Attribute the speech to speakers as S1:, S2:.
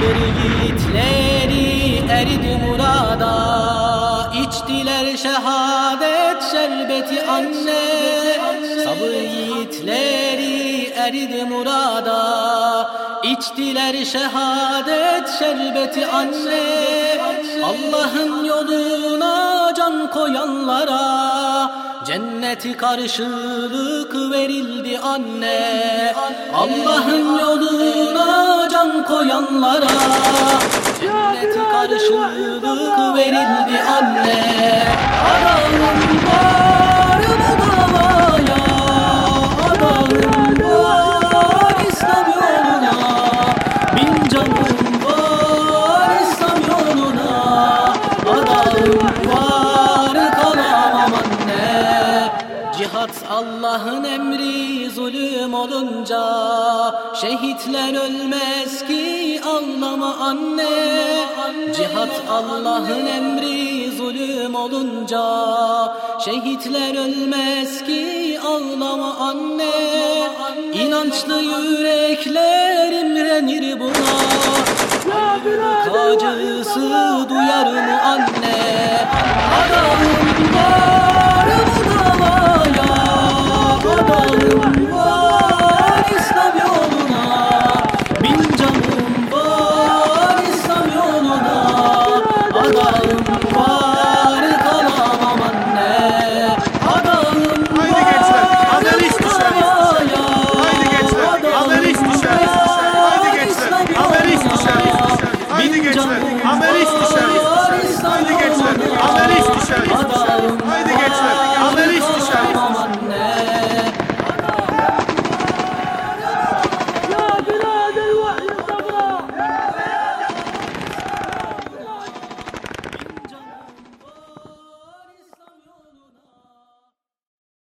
S1: Sabır yiğitleri eridi murada. İçtiler şehadet şerbeti anne. Sabır yiğitleri eridi murada. İçtiler şehadet şerbeti anne. Allah'ın yoluna can koyanlara Cenneti karşılık verildi anne. Allah'ın can koyanlara Cenneti karşılık verildi anne. Adamım var bu davaya Adamım var İslam yoluna. Bin canım var İslam yoluna. Adamım var kalamam anne. Cihat Allah'ın emri zulüm Müslüm olunca Şehitler ölmez ki ağlama anne, Cihat Allah'ın emri zulüm olunca Şehitler ölmez ki ağlama anne, anne İnançlı yürekler imrenir buna. Kacısı duyar mı anne? Adamın var Adamın var 我